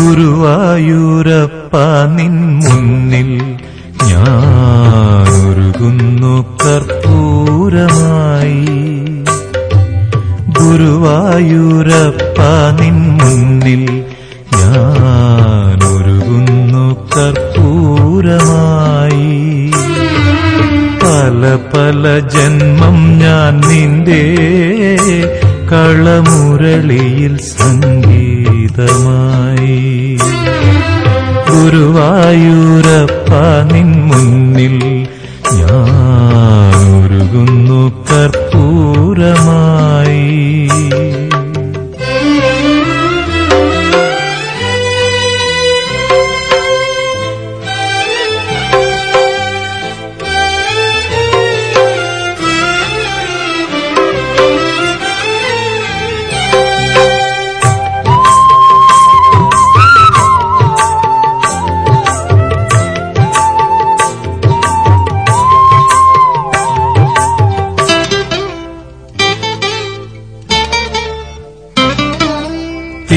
ഗുരുവായൂരപ്പ നിൻ മുന്നിൽ ഞാനൊരുകുന്നു കർപ്പൂരമായി. ഗുരുവായൂരപ്പ നിൻ മുന്നിൽ ഞാനൊരുകുന്നു കർപ്പൂരമായി. പല പല ജന്മം ഞാൻ നിന്റെ കളമുരളിയിൽ സംഗീതമായി. ഗുരുവായൂരപ്പ നിൻ മുന്നിൽ ഞാനൊരുകുന്നു കർപ്പൂരമായി.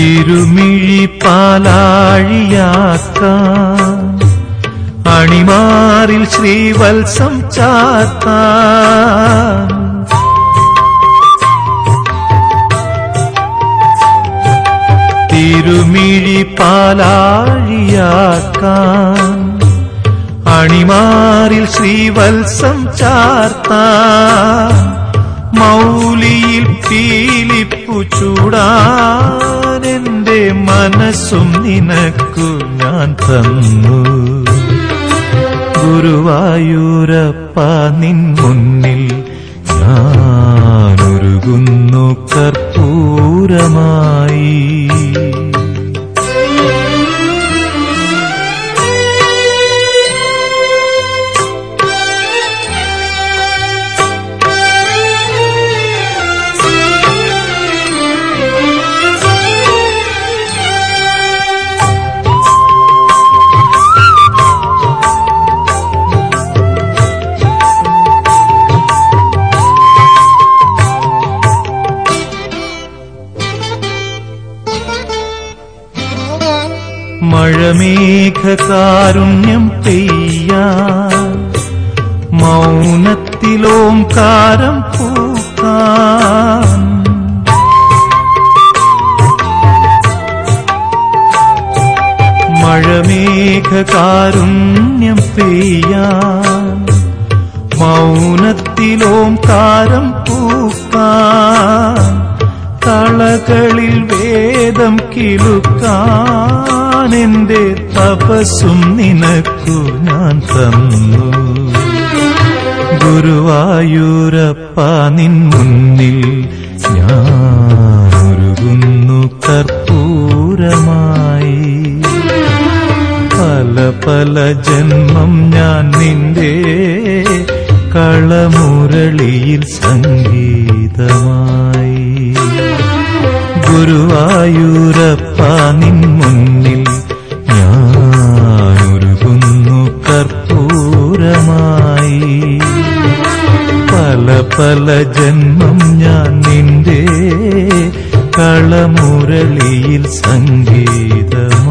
തിരുമിഴി പാലാഴിയാക്കാൻ അണിമാറിൽ ശ്രീവത്സം ചാത്ത തിരുമിഴി പാലാഴിയാക്കാൻ അണിമാറിൽ ശ്രീവത്സം ചാർത്താൻ മൗലിയിൽ പീലിപ്പു എന്റെ മനസ്സും നിനക്കു ഞാൻ തന്നു. ഗുരുവായൂരപ്പ നിൻ മുന്നിൽ ഞാനൊരുകുന്നു കർപ്പൂരമായി. മഴമേഘകാരുണ്യം മൗനത്തിലോം മൗനത്തിലോംകാരം പൂക്കാൻ മഴമേഘകാരുണ്യം പെയ്യാൻ മൗനത്തിലോംകാരം പൂക്കാൻ തളകളിൽ വേദം കിലുക്കാൻ എന്റെ തപസ്സും നിനക്കു ഞാൻ തന്നു. ഗുരുവായൂരപ്പ നിൻ മുന്നിൽ ഞാനൊരുകുന്നു കർപ്പൂരമായി. പല പല ജന്മം ഞാൻ നിന്റെ കളമുരളിയിൽ സംഗീതമായി. ഗുരുവായൂരപ്പ നിൻ മുന്നിൽ പല ജന്മം ഞാൻ നിന്റെ കളമുരളിയിൽ സംഗീതമായി